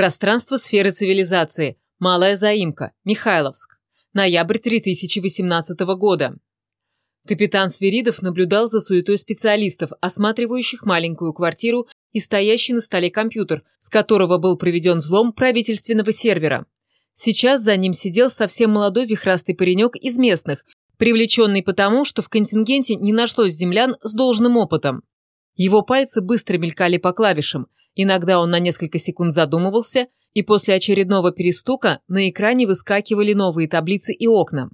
Пространство сферы цивилизации. Малая заимка. Михайловск. Ноябрь 3018 года. Капитан Свиридов наблюдал за суетой специалистов, осматривающих маленькую квартиру и стоящий на столе компьютер, с которого был проведен взлом правительственного сервера. Сейчас за ним сидел совсем молодой вихрастый паренек из местных, привлеченный потому, что в контингенте не нашлось землян с должным опытом. Его пальцы быстро мелькали по клавишам, иногда он на несколько секунд задумывался, и после очередного перестука на экране выскакивали новые таблицы и окна.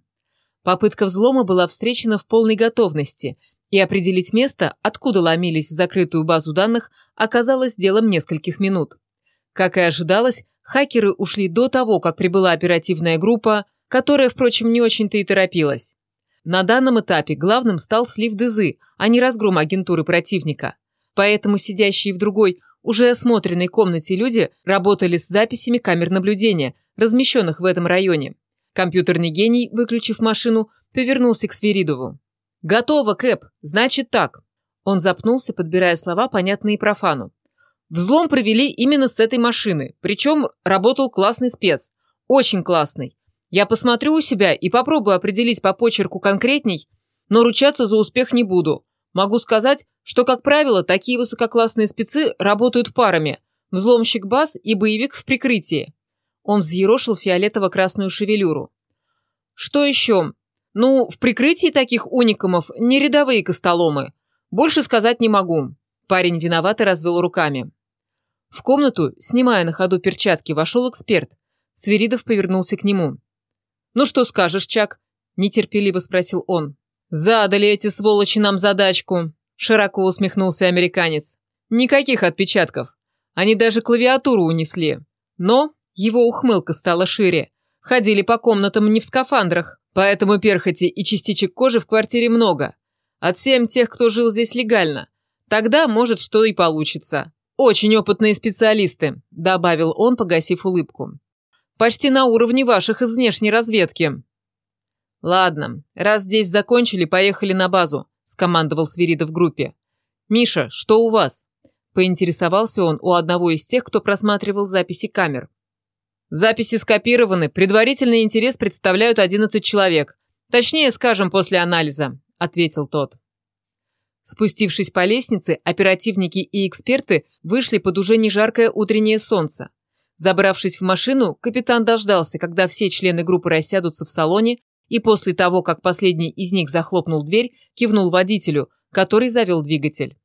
Попытка взлома была встречена в полной готовности, и определить место, откуда ломились в закрытую базу данных, оказалось делом нескольких минут. Как и ожидалось, хакеры ушли до того, как прибыла оперативная группа, которая, впрочем, не очень-то и торопилась. На данном этапе главным стал слив ДЗы, а не разгром агентуры противника. Поэтому сидящие в другой, уже осмотренной комнате люди работали с записями камер наблюдения, размещенных в этом районе. Компьютерный гений, выключив машину, повернулся к Свиридову. «Готово, Кэп. Значит так». Он запнулся, подбирая слова, понятные профану. Взлом провели именно с этой машины, причем работал классный спец. Очень классный. Я посмотрю у себя и попробую определить по почерку конкретней, но ручаться за успех не буду. Могу сказать, что, как правило, такие высококлассные спецы работают парами – взломщик баз и боевик в прикрытии. Он взъерошил фиолетово-красную шевелюру. Что еще? Ну, в прикрытии таких уникамов не рядовые костоломы. Больше сказать не могу. Парень виновато развел руками. В комнату, снимая на ходу перчатки, вошел эксперт. Свиридов повернулся к нему. «Ну что скажешь, Чак?» – нетерпеливо спросил он. «Задали эти сволочи нам задачку», – широко усмехнулся американец. «Никаких отпечатков. Они даже клавиатуру унесли. Но его ухмылка стала шире. Ходили по комнатам не в скафандрах, поэтому перхоти и частичек кожи в квартире много. От всем тех, кто жил здесь легально. Тогда, может, что и получится. Очень опытные специалисты», – добавил он, погасив улыбку. «Почти на уровне ваших из внешней разведки». «Ладно, раз здесь закончили, поехали на базу», – скомандовал Свиридов группе. «Миша, что у вас?» – поинтересовался он у одного из тех, кто просматривал записи камер. Записи скопированы, предварительный интерес представляют 11 человек. Точнее, скажем, после анализа», – ответил тот. Спустившись по лестнице, оперативники и эксперты вышли под уже не жаркое утреннее солнце. Забравшись в машину, капитан дождался, когда все члены группы рассядутся в салоне, и после того, как последний из них захлопнул дверь, кивнул водителю, который завел двигатель.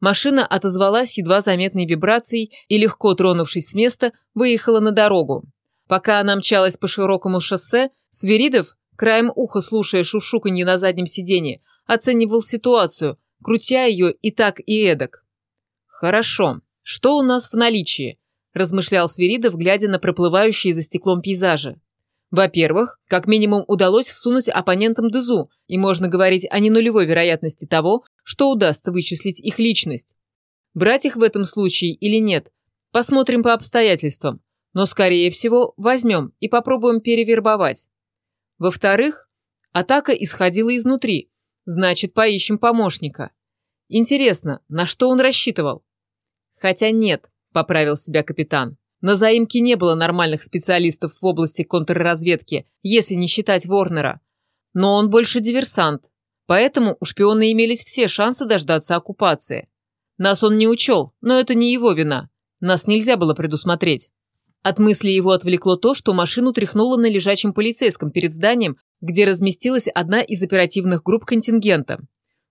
Машина отозвалась едва заметной вибрацией и, легко тронувшись с места, выехала на дорогу. Пока она мчалась по широкому шоссе, Свиридов, краем уха слушая шушуканье на заднем сиденье, оценивал ситуацию, крутя ее и так, и эдак. «Хорошо. Что у нас в наличии?» – размышлял Свиридов, глядя на проплывающие за стеклом пейзажи. Во-первых, как минимум удалось всунуть оппонентам ДЗУ, и можно говорить о ненулевой вероятности того, что удастся вычислить их личность. Брать их в этом случае или нет, посмотрим по обстоятельствам, но, скорее всего, возьмем и попробуем перевербовать. Во-вторых, атака исходила изнутри, значит, поищем помощника. Интересно, на что он рассчитывал? Хотя нет, поправил себя капитан. На заимке не было нормальных специалистов в области контрразведки, если не считать Ворнера. Но он больше диверсант, поэтому у шпиона имелись все шансы дождаться оккупации. Нас он не учел, но это не его вина. Нас нельзя было предусмотреть. От мысли его отвлекло то, что машину тряхнуло на лежачем полицейском перед зданием, где разместилась одна из оперативных групп контингента.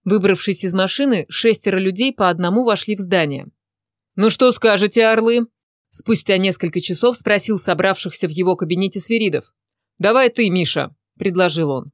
Выбравшись из машины, шестеро людей по одному вошли в здание. «Ну что скажете, орлы?» Спустя несколько часов спросил собравшихся в его кабинете Свиридов. «Давай ты, Миша», – предложил он.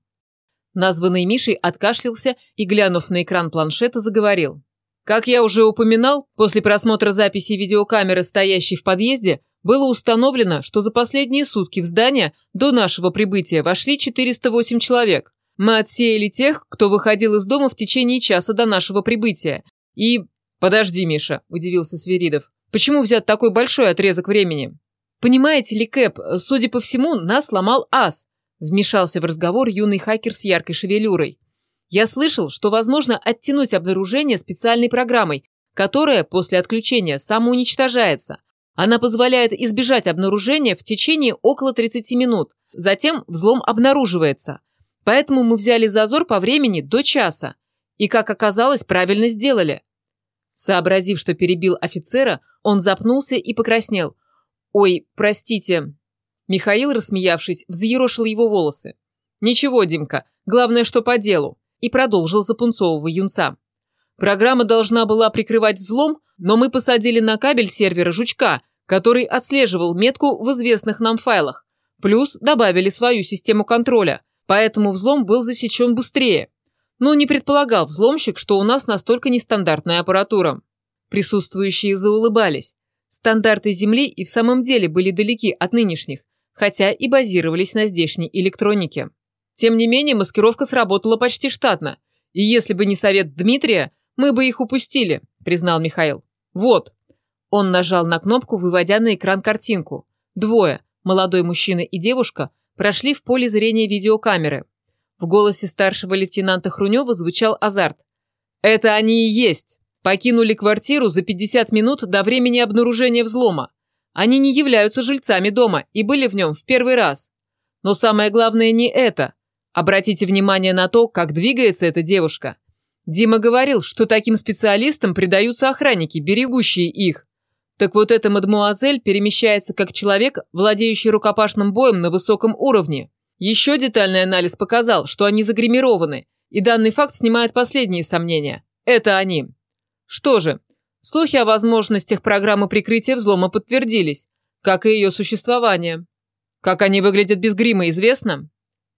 Названный Мишей откашлялся и, глянув на экран планшета, заговорил. Как я уже упоминал, после просмотра записи видеокамеры, стоящей в подъезде, было установлено, что за последние сутки в здание до нашего прибытия вошли 408 человек. Мы отсеяли тех, кто выходил из дома в течение часа до нашего прибытия. И... «Подожди, Миша», – удивился Свиридов. Почему взят такой большой отрезок времени? Понимаете ли, Кэп, судя по всему, нас сломал ас. Вмешался в разговор юный хакер с яркой шевелюрой. Я слышал, что возможно оттянуть обнаружение специальной программой, которая после отключения самоуничтожается. Она позволяет избежать обнаружения в течение около 30 минут. Затем взлом обнаруживается. Поэтому мы взяли зазор по времени до часа. И, как оказалось, правильно сделали. Сообразив, что перебил офицера, он запнулся и покраснел. «Ой, простите». Михаил, рассмеявшись, взъерошил его волосы. «Ничего, Димка, главное, что по делу», и продолжил за пунцового юнца. Программа должна была прикрывать взлом, но мы посадили на кабель сервера жучка, который отслеживал метку в известных нам файлах. Плюс добавили свою систему контроля, поэтому взлом был засечен быстрее. Но не предполагал взломщик, что у нас настолько нестандартная аппаратура. Присутствующие заулыбались. Стандарты Земли и в самом деле были далеки от нынешних, хотя и базировались на здешней электронике. Тем не менее, маскировка сработала почти штатно, и если бы не совет Дмитрия, мы бы их упустили, признал Михаил. Вот. Он нажал на кнопку, выводя на экран картинку. Двое, молодой мужчина и девушка, прошли в поле зрения видеокамеры. В голосе старшего лейтенанта Хрунева звучал азарт. «Это они и есть. Покинули квартиру за 50 минут до времени обнаружения взлома. Они не являются жильцами дома и были в нем в первый раз. Но самое главное не это. Обратите внимание на то, как двигается эта девушка. Дима говорил, что таким специалистам придаются охранники, берегущие их. Так вот эта мадмуазель перемещается как человек, владеющий рукопашным боем на высоком уровне. Еще детальный анализ показал, что они загримированы, и данный факт снимает последние сомнения. Это они. Что же, слухи о возможностях программы прикрытия взлома подтвердились, как и ее существование. Как они выглядят без грима, известно?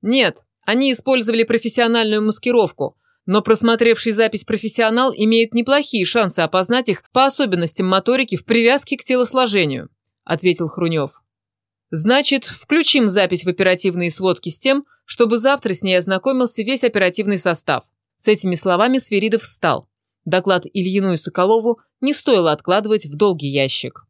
Нет, они использовали профессиональную маскировку, но просмотревший запись профессионал имеет неплохие шансы опознать их по особенностям моторики в привязке к телосложению», – ответил Хрунев. «Значит, включим запись в оперативные сводки с тем, чтобы завтра с ней ознакомился весь оперативный состав». С этими словами Свиридов встал. Доклад Ильину и Соколову не стоило откладывать в долгий ящик.